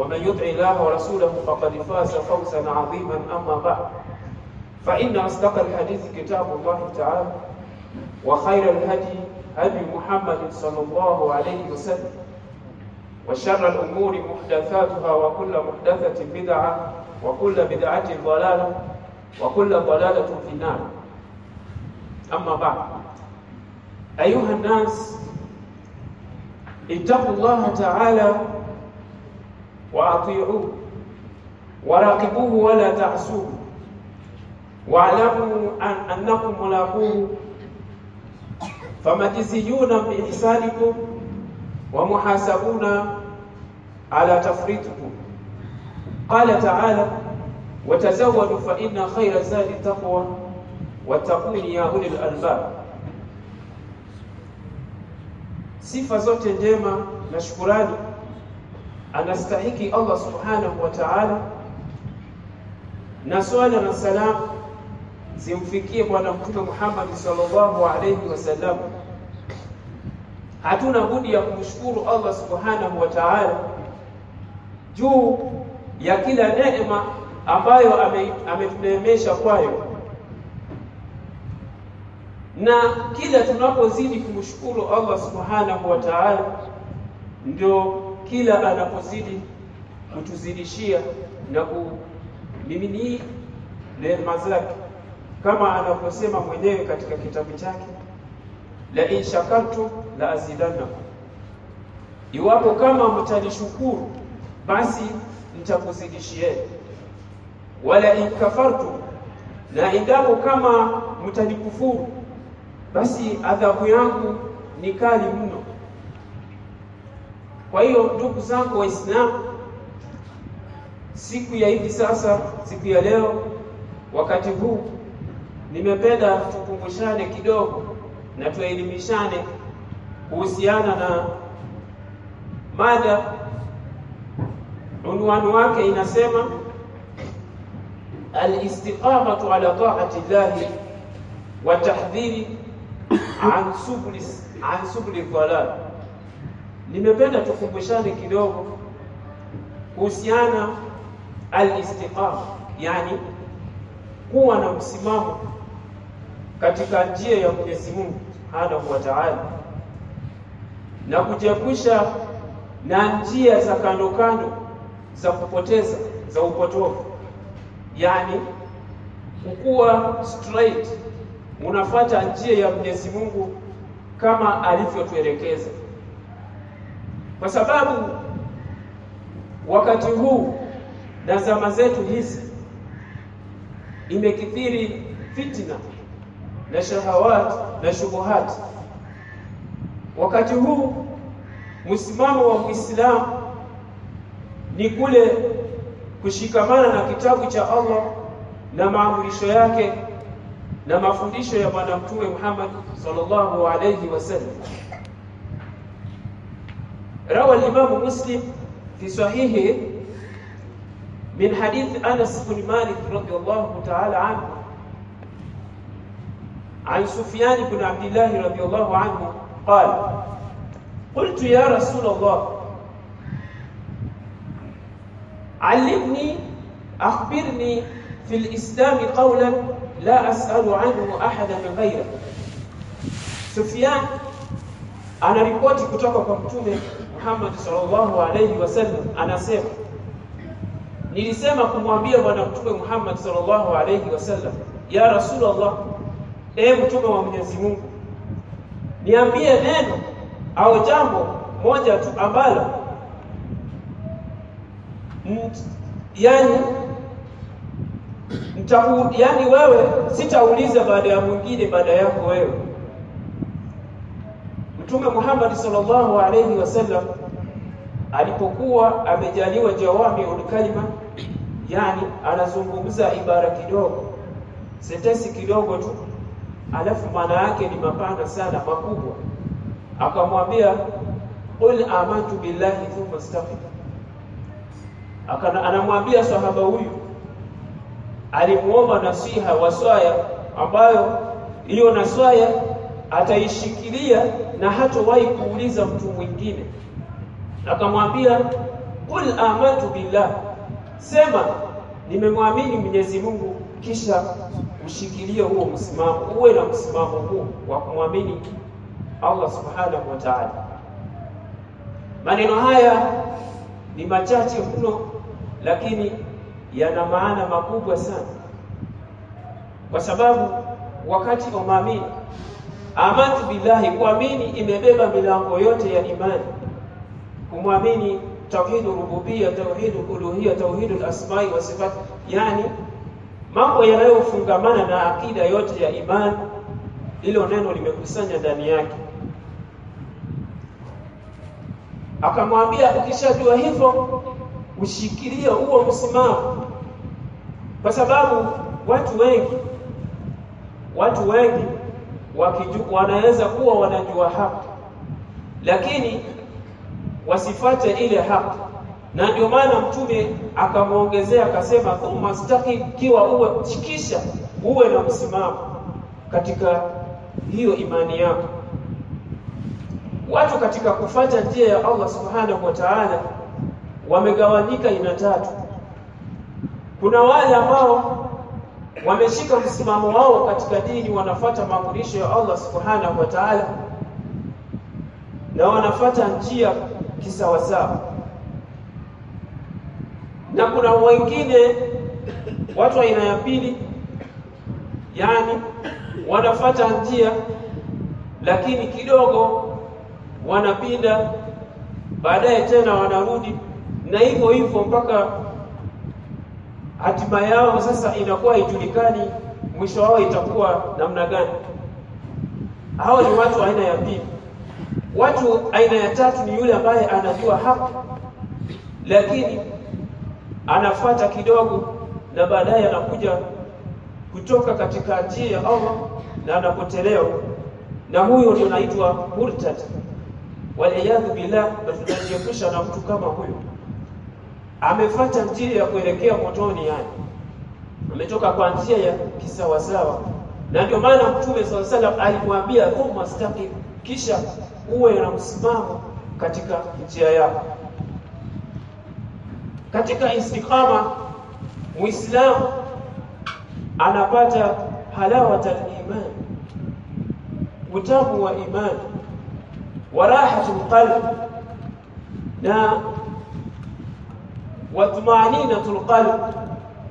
ومن يطع الله ورسوله فقد فاز فوزا عظيما أما بعد. فإن أصدق الحديث كتاب الله تعالى وخير الهدي هدي محمد صلى الله عليه وسلم وشر الأمور محدثاتها وكل محدثة بدعة وكل بدعة ضلالة وكل ضلالة في النار. أما بعد. أيها الناس اتقوا الله تعالى وأطيعوه. وراقبوه ولا تعصوه واعلموا أن أنكم ملاقوه. فمجزيون بإحسانكم ومحاسبون على تفريطكم. قال تعالى وتزودوا فإن خير الزاد التقوى. واتقون يا أولي الألباب. sifa zote njema na shukurani. Anastahiki Allah subhanahu wa ta'ala, na swala na salam zimfikie Bwana Mtume Muhammad sallallahu alayhi wasallam. Hatuna budi ya kumshukuru Allah subhanahu wa ta'ala juu ya kila neema ambayo ametuneemesha kwayo, na kila tunapozidi kumshukuru Allah subhanahu wa ta'ala ndio kila anapozidi kutuzidishia na kumimini neema zake, kama anavyosema mwenyewe katika kitabu chake, la in shakartum la azidannakum, iwapo kama mtanishukuru basi nitakuzidishieni, wala in kafartum, na endapo kama mtanikufuru basi adhabu yangu ni kali mno. Kwa hiyo ndugu zangu Waislamu, siku ya hivi sasa, siku ya leo, wakati huu, nimependa tukumbushane kidogo na tuelimishane kuhusiana na mada. Unwani wake inasema al-istiqamatu ala ta'ati llahi wa tahdhiri an subuli an subuli dhalal nimependa tukumbushane kidogo kuhusiana al-istiqama, yani kuwa na msimamo katika njia ya Mwenyezi Mungu Subhanahu wa Ta'ala, na kujiepusha na njia za kando kando za kupoteza za upotofu, yani kukuwa straight, unafuata njia ya Mwenyezi Mungu kama alivyotuelekeza kwa sababu wakati huu na zama zetu hizi imekithiri fitna na shahawati na shubuhati. Wakati huu msimamo wa Muislamu ni kule kushikamana na kitabu cha Allah na maamrisho yake na mafundisho ya Bwana Mtume Muhammad sallallahu alayhi wasallam. روى الإمام مسلم في صحيحه من حديث أنس بن مالك رضي الله تعالى عنه عن سفيان بن عبد الله رضي الله عنه قال قلت يا رسول الله علمني أخبرني في الإسلام قولا لا أسأل عنه أحدا غيرك سفيان anaripoti kutoka kwa mtume Muhammad sallallahu alayhi wasallam anasema nilisema kumwambia bwana mtume Muhammad sallallahu alayhi wasallam ya rasulullah e mtume wa Mwenyezi Mungu niambie neno au jambo moja tu ambalo yani mtaku yani wewe sitauliza baada ya mwingine baada yako wewe Mtume Muhammad sallallahu alayhi wasallam alipokuwa amejaliwa jawami ulkalima yani anazungumza ibara kidogo sentensi kidogo tu alafu maana yake ni mapana sana makubwa. Akamwambia qul amantu billahi thumma istaqim anamwambia sahaba huyu alimuomba nasiha waswaya ambayo hiyo naswaya ataishikilia na hatowahi kuuliza mtu mwingine. Akamwambia qul amantu billah. Sema nimemwamini Mwenyezi Mungu kisha ushikilie huo msimamo uwe na msimamo huo wa kumwamini Allah subhanahu wa ta'ala. Maneno haya ni machache mno lakini yana maana makubwa sana. Kwa sababu wakati umaamini amantu billahi kuamini imebeba milango yote ya imani. Kumwamini tauhid rububia tauhid uluhia tauhid asmai wa sifat. Yani mambo yanayofungamana na akida yote ya imani hilo neno limekusanya ndani yake. Akamwambia ukishajua hivyo ushikilie huo msimamo. Kwa sababu watu wengi watu wengi wanaweza kuwa wanajua haki lakini wasifate ile haki. Na ndio maana mtume akamwongezea akasema thumma staqim kiwa uwe kisha uwe na msimamo katika hiyo imani yako. Watu katika kufata njia ya Allah subhanahu wa ta'ala wamegawanyika ina tatu. Kuna wale ambao wameshika msimamo wao katika dini wanafata maamrisho ya Allah subhanahu wa ta'ala na wanafata njia kisawasawa. Na kuna wengine watu aina ya pili yani wanafata njia lakini kidogo wanapinda baadaye tena wanarudi na hivyo hivyo mpaka hatima yao sasa inakuwa haijulikani, mwisho wao itakuwa namna gani? Hao ni watu aina ya pili. Watu aina ya tatu ni yule ambaye anajua haki lakini anafuata kidogo na baadaye anakuja kutoka katika njia ya Allah na anapotelewa, na huyo ndio anaitwa murtad. Waliyadhu billah na tunajiepusha na mtu kama huyo amefata njia ya kuelekea motoni yani. Ametoka kwa njia ya kisawasawa. Na ndio maana mtume sala salam alimwambia thumma staqim. Kisha uwe na msimamo katika njia yako. Katika istiqama muislamu anapata halawata iman utamu wa imani, wa rahatul qalb na watmaaninatul qalb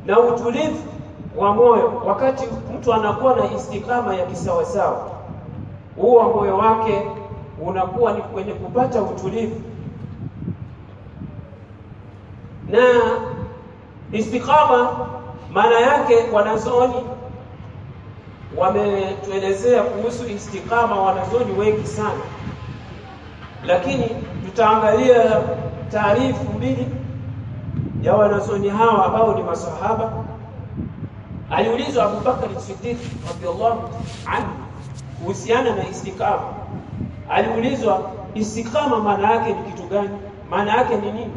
na utulivu wa moyo. Wakati mtu anakuwa na istikama ya kisawasawa huo moyo wake unakuwa ni kwenye kupata utulivu. Na istikama maana yake wanazoni wametuelezea kuhusu istikama wanazoni wengi sana. Lakini tutaangalia taarifu mbili ya wanazoni hawa ambao ni masahaba. Aliulizwa Abu Bakar Siddiq radhiallahu anhu kuhusiana na istikama aliulizwa istikama maana yake ni kitu gani? Maana yake ni nini?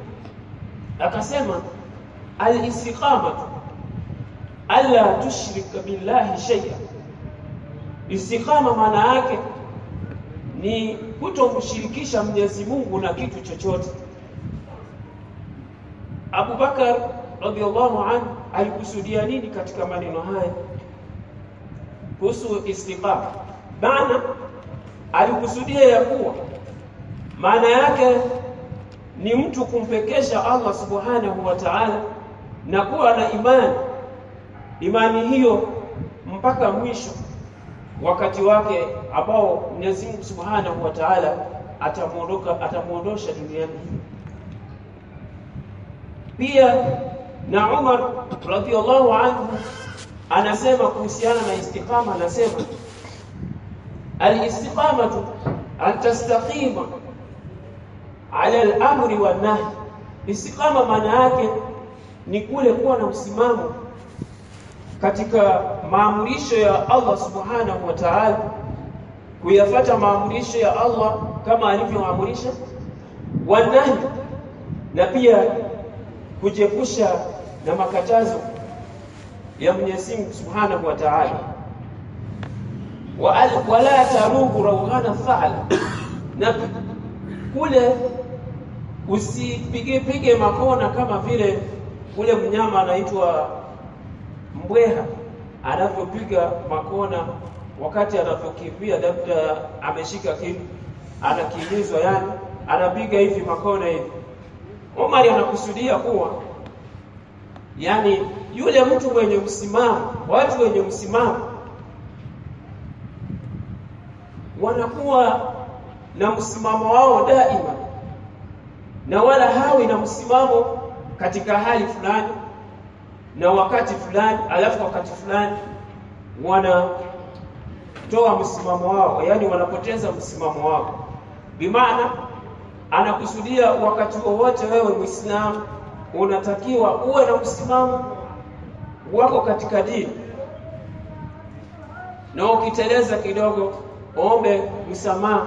Akasema al-istiqama alla tushrika billahi shay'a istiqama maana yake ni kutomshirikisha Mwenyezi Mungu na kitu chochote Abu Bakar radhiallahu anhu alikusudia nini katika maneno haya? Kuhusu istiqama. Maana alikusudia ya kuwa maana yake ni mtu kumpekesha Allah subhanahu wa ta'ala na kuwa na imani. Imani hiyo mpaka mwisho wakati wake ambao Mwenyezi Mungu Subhanahu wa Ta'ala atamuondoka atamuondosha duniani pia na Umar radhiallahu anhu anasema kuhusiana na istiqama anasema al-istiqamatu an tastaqima ala al-amri wa nahi. istiqama maana yake ni kule kuwa na msimamo katika maamrisho ya Allah subhanahu wa ta'ala kuyafata maamrisho ya Allah kama alivyoamrisha wanahi na pia kujepusha na makatazo ya Mwenyezi Mungu Subhanahu wa Ta'ala. Wala taruhu raughana fa'al na kule usipige pige makona kama vile kule mnyama anaitwa mbweha anavyopiga makona wakati anavyokimbia labda ameshika kitu anakimbizwa yani anapiga hivi makona hivi Omar anakusudia kuwa yani yule mtu mwenye msimamo watu wenye msimamo wanakuwa na msimamo wao daima na wala hawi na msimamo katika hali fulani na wakati fulani alafu wakati fulani wanatoa msimamo wao yani wanapoteza msimamo wao. Bimaana anakusudia wakati wowote wewe Muislamu unatakiwa uwe na msimamo wako katika dini. Na ukiteleza kidogo ombe msamaha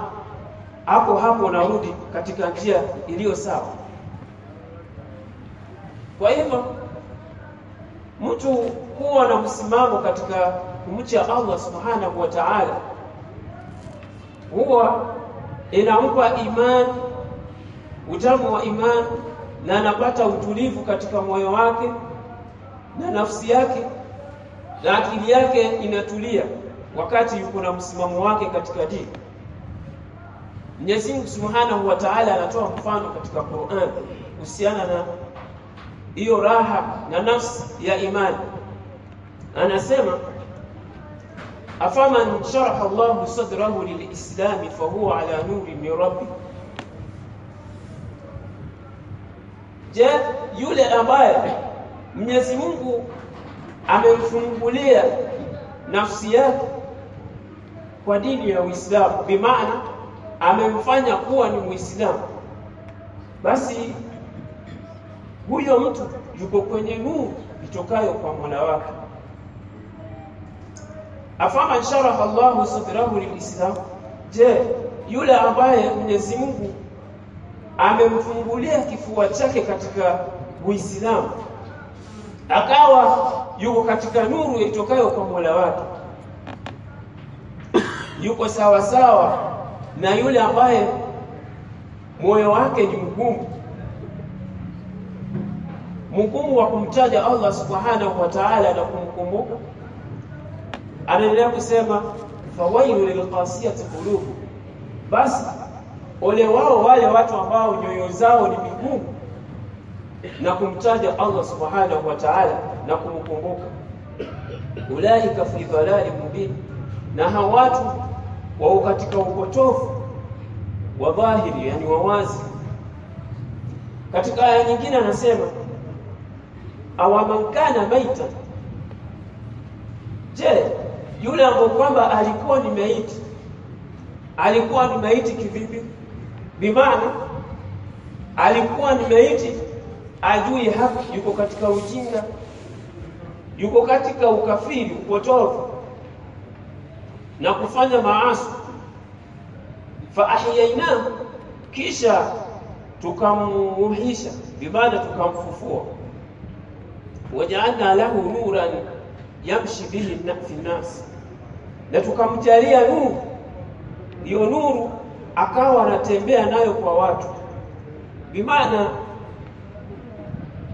hapo hapo unarudi katika njia iliyo sawa. Kwa hivyo mtu kuwa na msimamo katika kumcha Allah subhanahu wa ta'ala huwa inampa imani utamu wa imani na anapata utulivu katika moyo wake na nafsi yake na akili yake inatulia wakati yuko na msimamo wake katika dini. Mwenyezi Mungu Subhanahu wa Ta'ala anatoa mfano katika Qur'an kuhusiana na hiyo raha na nafsi ya imani. Anasema afaman sharaha Allahu sadrahu lilislam fahuwa ala nuri min rabbi je yule ambaye Mwenyezi Mungu amemfungulia nafsi yake kwa dini ya Uislamu bimaana amemfanya kuwa ni Muislamu basi huyo mtu yuko kwenye nuru itokayo kwa Mola wake. Afama sharaha Allahu sadrahu lilislam. Je yule ambaye Mwenyezi Mungu amemfungulia kifua chake katika Uislamu. Akawa yuko katika nuru itokayo kwa Mola wake. Yuko sawa sawa na yule ambaye moyo wake ni mgumu. Mgumu wa kumtaja Allah subhanahu wa ta'ala na kumkumbuka. Anaendelea kusema fawailu lilqasiyati qulubu basi ole wao wale watu ambao nyoyo zao ni migumu. Na kumtaja Allah subhanahu wa ta'ala na kumkumbuka. Ulaika fi dhalali mubin. Na hawa watu wao katika upotofu wa dhahiri yani wawazi. katika aya nyingine anasema awamankana maita? Je yule ambaye kwamba alikuwa ni maiti alikuwa ni maiti kivipi bimaana alikuwa ni maiti ajui haki yuko katika ujinga yuko katika ukafiri upotovu na kufanya maasi. Fa ahyaina kisha tukamuhisha bimaana tukamfufua. Waja'alna lahu nuran yamshi bihi fi nnas, na tukamjalia nuru. Hiyo nuru akawa anatembea nayo kwa watu. Bimaana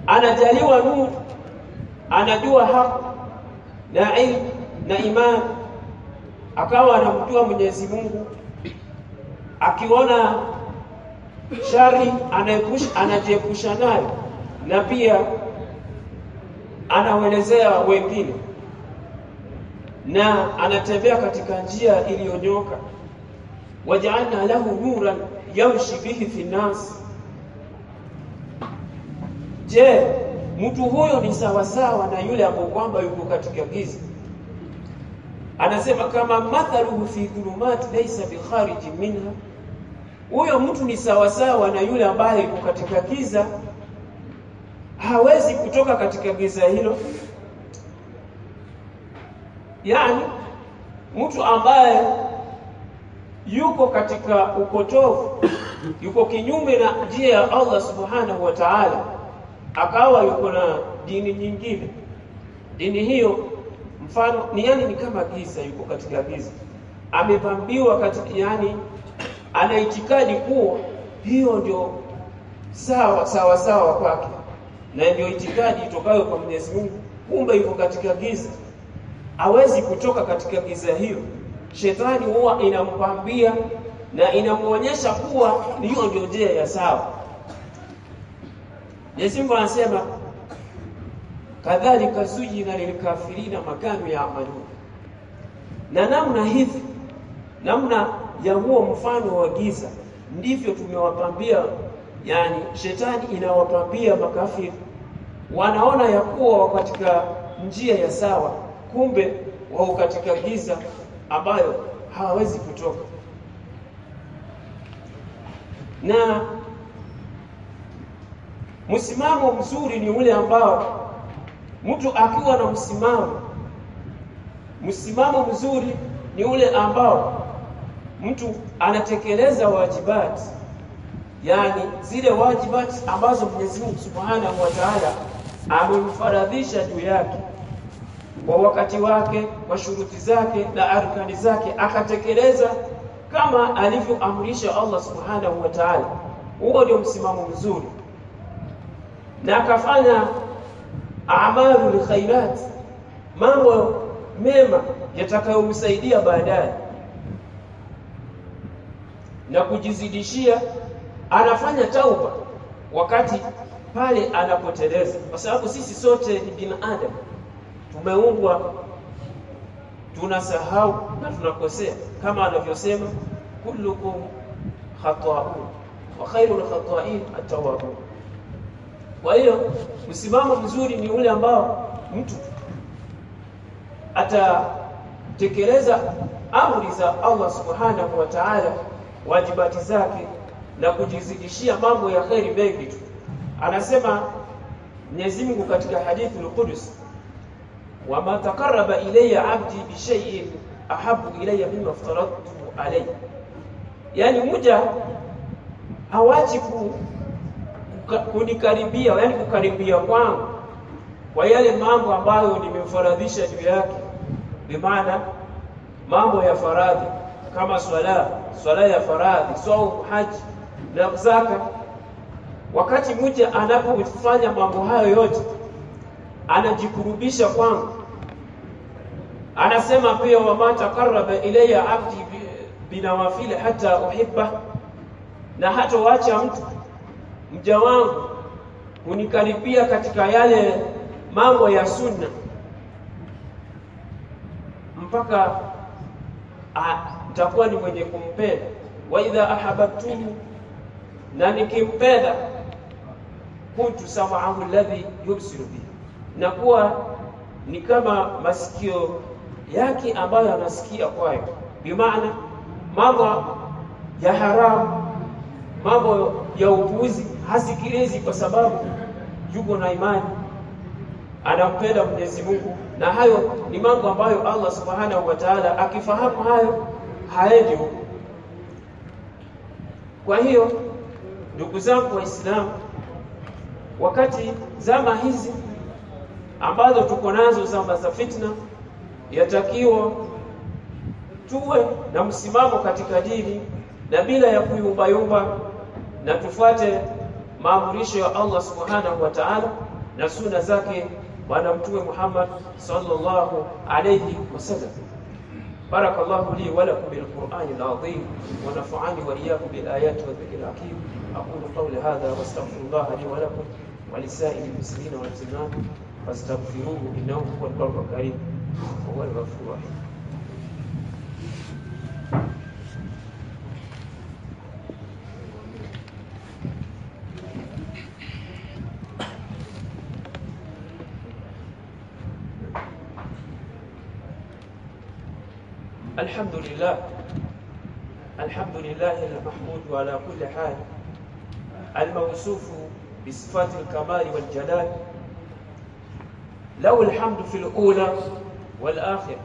anajaliwa nuru anajua haki na ilmu na imani. Akawa anamjua Mwenyezi Mungu. Akiona shari anajiepusha nayo na pia anawaelezea wengine na anatembea katika njia iliyonyoka wajaalna lahu nuran yamshi bihi fi nas je mtu huyo ni sawasawa na yule ambaye kwamba yuko katika giza? Anasema kama mathaluhu fi dhulumati laysa bikhariji minha. Huyo mtu ni sawasawa na yule ambaye yuko katika giza. Hawezi kutoka katika giza hilo. Yani mtu ambaye yuko katika upotofu yuko kinyume na njia ya Allah subhanahu wa ta'ala akawa yuko na dini nyingine. Dini hiyo mfano ni yani ni kama giza yuko katika giza. Amepambiwa katika yani ana itikadi kuwa hiyo ndio sawa sawa sawa kwake. Na ndio itikadi itokayo kwa Mwenyezi Mungu kumbe yuko katika giza. Hawezi kutoka katika giza hiyo shetani huwa inampambia na inamuonyesha kuwa hiyo ndio njia ya sawa. Mwenyezi anasema kadhalika sujina lilkafirina ya yaamalun na namna hivi namna ya huo mfano wa giza ndivyo tumewapambia yani shetani inawapambia makafiri. Wanaona ya kuwa katika njia ya sawa kumbe wao katika giza ambayo hawawezi kutoka. Na msimamo mzuri ni ule ambao mtu akiwa na msimamo msimamo mzuri ni ule ambao mtu anatekeleza wajibati yani zile wajibati ambazo Mwenyezi Mungu Subhanahu wa Ta'ala amemfaradhisha juu yake kwa wakati wake kwa shuruti zake na arkani zake akatekeleza kama alivyoamrisha Allah Subhanahu wa Ta'ala. Huo ndio msimamo mzuri. Na akafanya amalu khairat mambo mema yatakayomsaidia baadaye. Na kujizidishia anafanya tauba wakati pale anapoteleza. Kwa sababu sisi sote ni binadamu tumeumbwa tunasahau na tunakosea. Kama anavyosema kullukum khata'un wa khairul khata'in at-tawwabun. Kwa hiyo msimamo mzuri ni ule ambao mtu atatekeleza amri za Allah subhanahu wa ta'ala wajibati zake na kujizidishia mambo ya kheri mengi tu. Anasema Mwenyezi Mungu katika hadithi al-Qudus wama taqaraba ilayya 'abdi bishaiin ahabu ilayya mimma aftaradtu alayhi. Yani muja hawaji ku, kunikaribia yani kukaribia kwangu kwa yale mambo ambayo nimemfaradhisha juu yake. Bimaana mambo ya faradhi kama swala swala ya faradhi saumu, haji na zaka. Wakati mja anapofanya mambo hayo yote anajikurubisha kwangu. Anasema pia wama takaraba ilayya abdi binawafili hata uhibba. Na hata wacha mtu mja wangu unikaribia katika yale mambo ya sunna. Mpaka nitakuwa ni mwenye kumpenda. Wa idha ahabbtuhu na nikimpenda kuntu sam'ahu alladhi yubsiru bihi na kuwa ni kama masikio yake ambayo anasikia kwayo. Bimaana mambo ya haramu mambo ya upuuzi hasikilizi kwa sababu yuko na imani. Anampenda Mwenyezi Mungu. Na hayo ni mambo ambayo Allah Subhanahu wa Ta'ala akifahamu hayo haendi huko. Kwa hiyo ndugu zangu waislamu wakati zama hizi ambazo tuko nazo zama za fitna, yatakiwa tuwe na msimamo katika dini na bila ya kuyumbayumba, na tufuate maamurisho ya Allah subhanahu wa ta'ala na suna zake Bwana Mtume Muhammad sallallahu alayhi wasallam. Barakallahu li wa lakum bil Qur'anil azim wa nafa'ani wa iyyakum bil ayati wa dhikril hakim. Aqulu qawli hadha wa astaghfirullaha li wa lakum wa lisa'il wal muslimat innahu huwa al-barru karim wa huwa al-ghafur rahim. الحمد لله الحمد لله المحمود على كل حال. الموصوف بصفات الكمال والجلال. له الحمد في الأولى والآخرة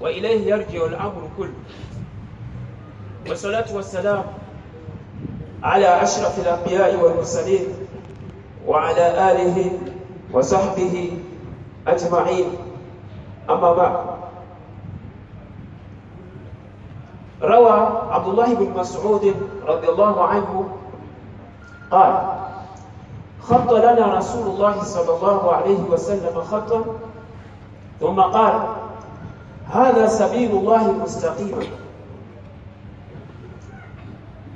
وإليه يرجع الأمر كله. والصلاة والسلام على أشرف الأنبياء والمرسلين وعلى آله وصحبه أجمعين. أما بعد روى عبد الله بن مسعود رضي الله عنه قال خط لنا رسول الله صلى الله عليه وسلم خطا. ثم قال هذا سبيل الله مستقيما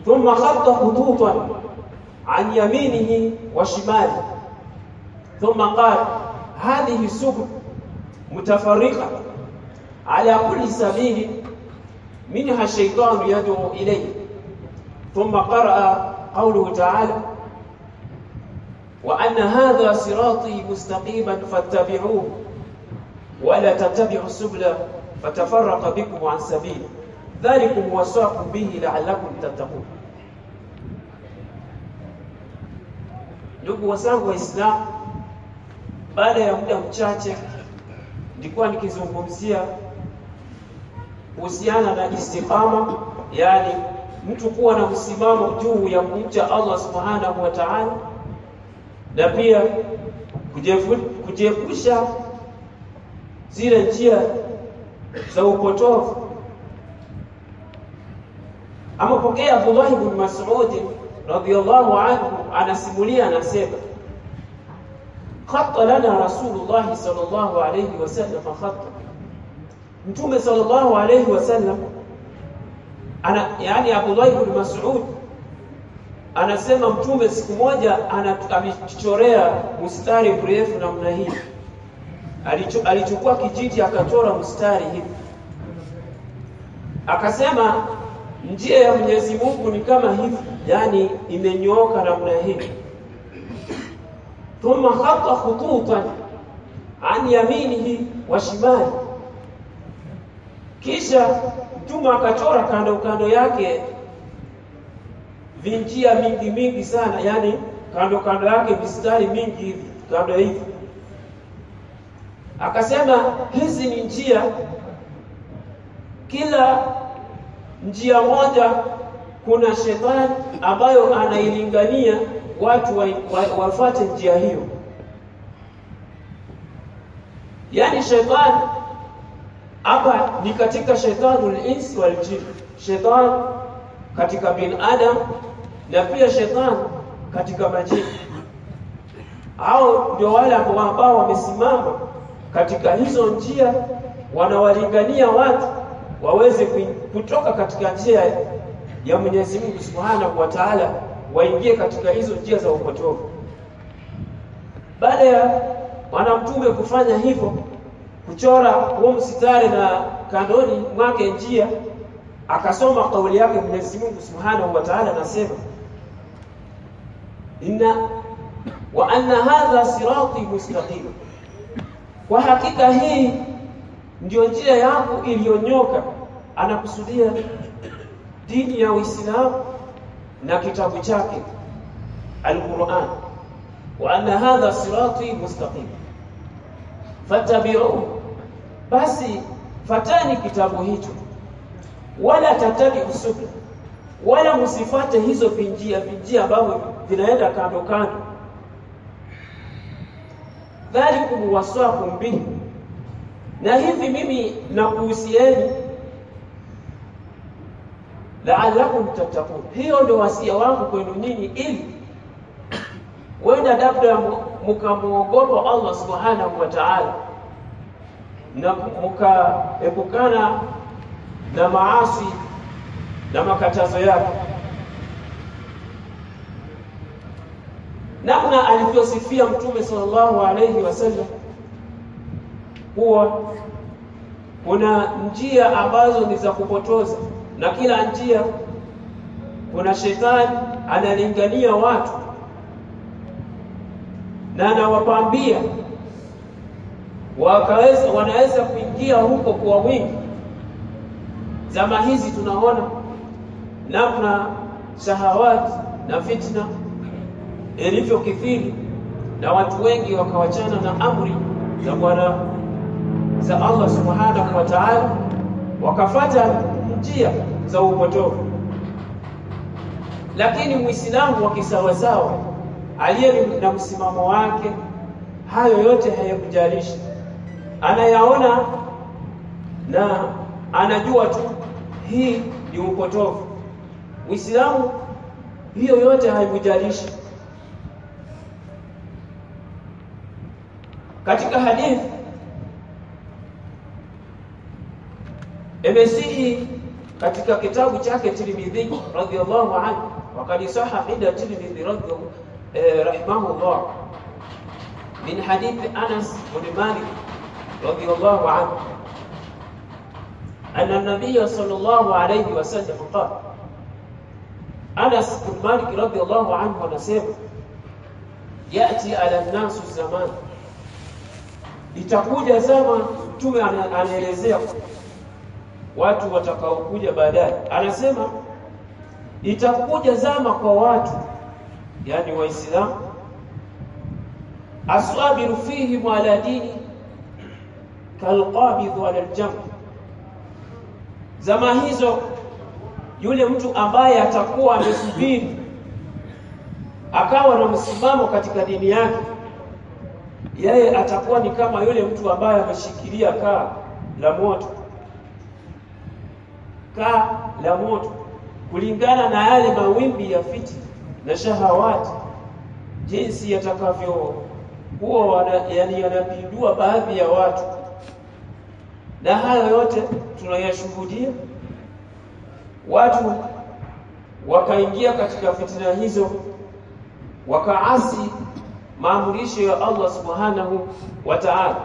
ثم خط خطوطا عن يمينه وشماله. ثم قال هذه سبل متفرقة على كل سبيل منها الشيطان يدعو إليه. ثم قرأ قوله تعالى wa anna hadha sirati mustaqiman fattabi'uhu wa la tattabi'u subla عن bikum an sabili dhalikum wasaqu bihi la'allakum tattaqun. Ndugu wasangu waislamu baada ya muda mchache nilikuwa nikizungumzia kuhusiana na istiqama yani mtu kuwa na msimamo juu ya kumcha Allah subhanahu wa ta'ala na pia kujiepusha zile njia za upotovu. amepokea Abdullah ibn Mas'ud radhiyallahu anhu anasimulia anasema khatta lana rasulullah sallallahu alayhi wasallam khatta mtume sallallahu alayhi wasallam ana yani Abdullah ibn Mas'ud anasema mtume siku moja alichorea mstari mrefu namna hii. Alichukua kijiti akachora mstari hivi. Akasema njia ya Mwenyezi Mungu ni kama hivi yani imenyooka namna hii. Thumma khata khututan an yaminihi wa shimali. Kisha mtume akachora kando kando yake vinjia mingi mingi sana yani kando kando yake mistari mingi hivi kando hivi. Akasema hizi ni njia. Kila njia moja kuna shetani ambayo anailingania watu wa, wa, wafate njia hiyo. Yani shetani hapa ni katika shetani insi wal shetani katika bin adam na pia shetani katika majini hao ndio wale ambao wamesimama katika hizo njia wanawalingania watu waweze kutoka katika njia ya Mwenyezi Mungu Subhanahu wa Ta'ala waingie katika hizo njia za upotovu. baada ya mwanamtume kufanya hivyo kuchora huo msitari na kanoni mwake njia akasoma kauli yake Mwenyezi Mungu Subhanahu wa Ta'ala anasema inna wa anna hadha sirati mustaqim. Kwa hakika hii ndio njia yangu iliyonyoka anakusudia dini ya Uislamu na kitabu chake Al-Qur'an. Wa anna hadha sirati mustaqim. Fattabi'u basi fatani kitabu hicho. Wala tatabi'u subul wala msifate hizo vinjia vinjia ambavyo vinaenda kando kando. Dhalikum waswakum bihi na hivi mimi nakuhusieni. La'allakum tattaqun. Hiyo ndio wasia wangu kwenu nyinyi ili wenda labda mkamuogopa Allah subhanahu wa ta'ala. Na mkaepukana na maasi na makatazo yake namna alivyosifia Mtume sallallahu alayhi wasallam kuwa kuna njia ambazo ni za kupotoza na kila njia kuna shetani analingania watu na anawapambia wakaweza wanaweza kuingia huko kwa wingi. Zama hizi tunaona namna shahawati na fitna ilivyokithiri na watu wengi wakawachana na amri za Bwana za Allah subhanahu wa ta'ala, wakafata njia za upotofu. Lakini Muislamu wa kisawasawa aliye na msimamo wake, hayo yote hayakujalishi, anayaona na anajua tu hii ni upotofu. Muislamu hiyo yote haimjalishi. Katika hadithi imesihi katika kitabu chake Tirmidhi radhiyallahu anhu وقد صح عند الترمذي رضي رحمه الله من حديث انس بن مالك رضي الله عنه ان النبي صلى الله عليه وسلم قال انس بن مالك رضي الله عنه anasema yati ala nasu zaman. Itakuja zama mtume anaelezea watu watakaokuja baadaye. Anasema itakuja zama kwa watu yani waislamu aswabiru fihim ala dini kalqabidhu ala aljamb zama hizo yule mtu ambaye atakuwa amesubiri akawa na msimamo katika dini yake yeye atakuwa ni kama yule mtu ambaye ameshikilia kaa la moto. Kaa la moto. Kulingana na yale mawimbi ya fiti na shahawati jinsi yatakavyo kuwa yani yanapindua baadhi ya watu. Na hayo yote tunayashuhudia. Watu wakaingia katika fitina hizo wakaasi maamrisho ya Allah subhanahu wa ta'ala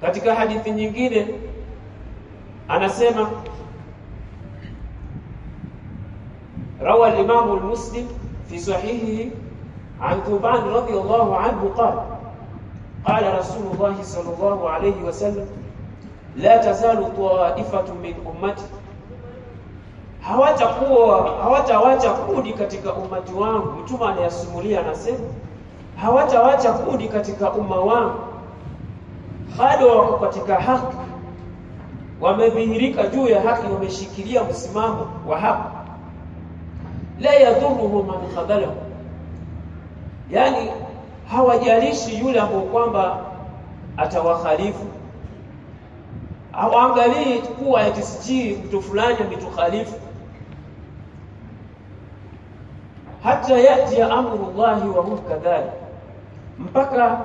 katika hadithi nyingine anasema روى الإمام المسلم في صحيحه عن ثوبان رضي الله عنه قال قال رسول الله صلى الله عليه وسلم لا تزال طائفة من أمتي hawatakuwa hawatawacha kundi katika umati wangu mtume anayasimulia anasema hawatawacha kundi katika umma wangu hado wako katika haki. Wamedhihirika juu ya haki wameshikilia msimamo wa haki. La yadhuruhu man khadalahu yani hawajalishi yule ambao kwamba atawakhalifu. Hawaangalii kuwa yatisijii mtu fulani ametukhalifu. Hata yati ya amrullahi wa hum kadhalik mpaka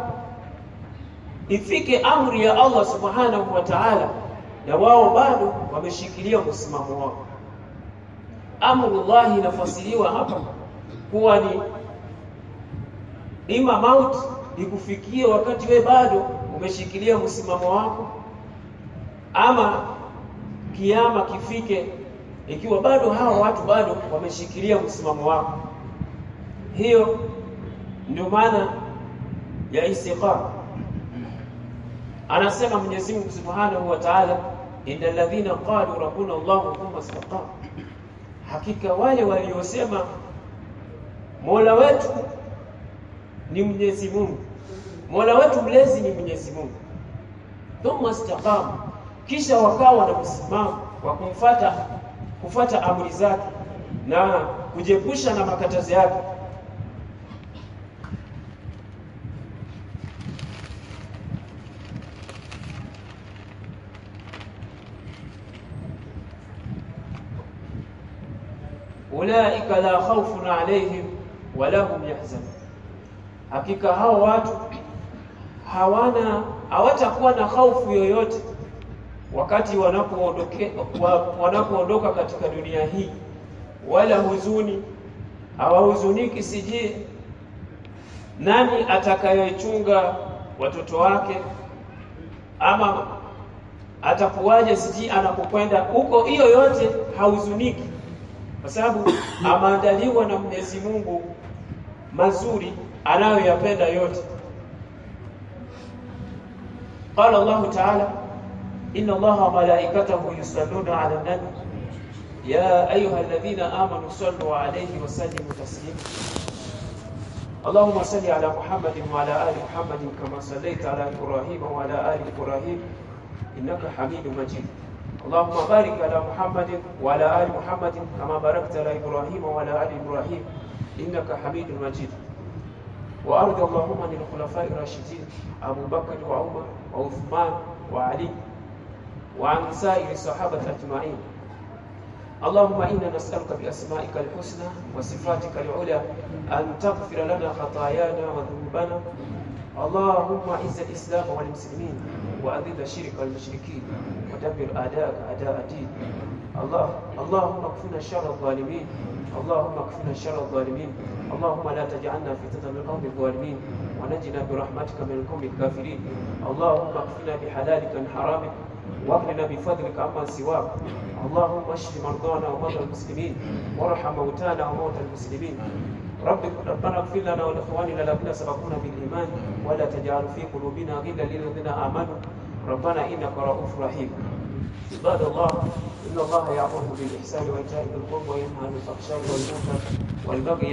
ifike amri ya Allah subhanahu wa ta'ala na wao bado wameshikilia msimamo wao. Amrullahi inafasiliwa hapa kuwa ni ima mauti ikufikie wakati we bado umeshikilia msimamo wako ama kiama kifike ikiwa bado hawa watu bado wameshikilia msimamo wako. Hiyo ndio maana ya istiqama. Anasema Mwenyezi Mungu Subhanahu wa Ta'ala innal ladhina qalu rabbuna Allah thumma istaqamu hakika wale waliosema Mola wetu ni Mwenyezi Mungu Mola wetu mlezi ni Mwenyezi Mungu. Thumma istaqamu kisha wakawa na msimamo wa kumfuata kufuata amri zake na kujepusha na makatazo yake ulaika la khawfun alayhim wala hum yahzanun. Hakika hao watu hawana hawatakuwa na hofu yoyote wakati wanapoondoka katika dunia hii. Wala huzuni hawahuzuniki siji nani atakayechunga watoto wake ama atakuwaje siji anapokwenda. Huko hiyo yote hauzuniki kwa sababu ameandaliwa na Mwenyezi Mungu mazuri anayoyapenda yote. Qala Allahu Ta'ala inna Allaha wa malaikatahu yusalluna 'ala nabi ya ayuha alladhina amanu sallu 'alayhi wa sallimu taslima ala Muhammadin wa ala وعلى Muhammadin kama sallaita ala Ibrahim wa ala آل Ibrahim innaka حميد مجيد اللهم بارك على محمد وعلى آل محمد كما باركت على إبراهيم وعلى آل إبراهيم. إنك حميد مجيد. وأرض اللهم عن الخلفاء الراشدين أبو بكر وعمر وعثمان وعلي وعن سائر الصحابة أجمعين. اللهم إنا نسألك بأسمائك الحسنى وصفاتك العلى أن تغفر لنا خطايانا وذنوبنا اللهم أعز الإسلام والمسلمين وأذل الشرك والمشركين ودمر أعداءك أعداء الدين. الله اللهم اكفنا شر الظالمين. اللهم اكفنا شر الظالمين. اللهم لا تجعلنا فتنة من قوم الظالمين ونجنا برحمتك من القوم الكافرين. اللهم اكفنا بحلالك من حرامك وأغننا بفضلك عمن سواك. اللهم اشف مرضانا ومرضى المسلمين وارحم موتانا وموتى المسلمين. رب ربنا اغفر لنا ولإخواننا الذين سبقونا بالإيمان ولا تجعل في قلوبنا غلا للذين آمنوا. ربنا إنك رؤوف رحيم. عباد الله إن الله يأمر بالإحسان وإيتاء ذي القربى وينهى عن الفحشاء والمنكر والبغي